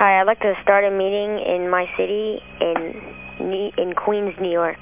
Hi, I'd like to start a meeting in my city in, in Queens, New York.